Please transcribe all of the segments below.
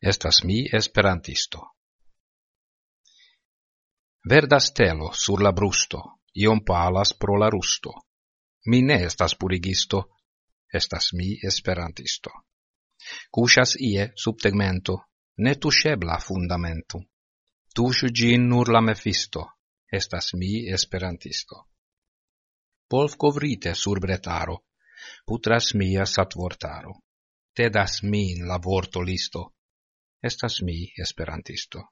Estas mi esperantisto. Verda stelo sur la brusto, iom palas pro la rusto. Mi ne estas purigisto, estas mi esperantisto. Cusas ie subtegmento, ne tuscebla fundamento. Tushu gin nur la mefisto, estas mi esperantisto. Polv covrite sur bretaro, putras mia satvortaro. Tedas min la vorto listo, estas mi esperantisto.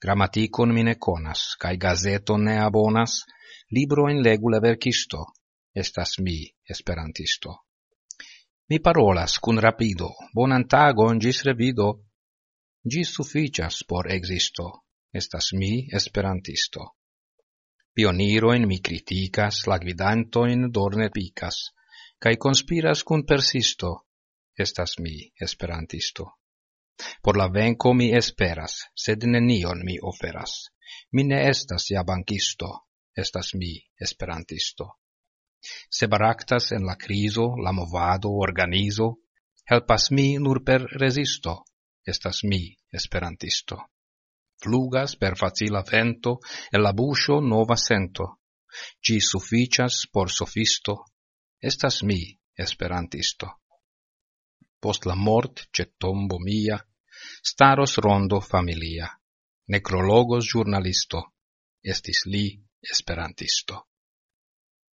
Grammaticon mine conas, cae gazeton ne abonas, libro in la verkisto, estas mi esperantisto. Mi parolas cun rapido, bonan tagon gis revido, gis sufficias por existo, estas mi esperantisto. Pioniroin mi criticas, la gvidantoin dorne picas, cae conspiras cun persisto, estas mi esperantisto. Por la venco mi esperas, sed nenion mi oferas. Mi ne estas ja bankisto, estas mi esperantisto. Se baraktas en la criso, la movado, organizo, helpas mi nur per resisto, estas mi esperantisto. Flugas per facila vento, el la buscio nova sento. Gi sufficias por sofisto, estas mi esperantisto. Post la mort, ce tombo mia, staros rondo familia, necrologos giornalisto. estis li esperantisto.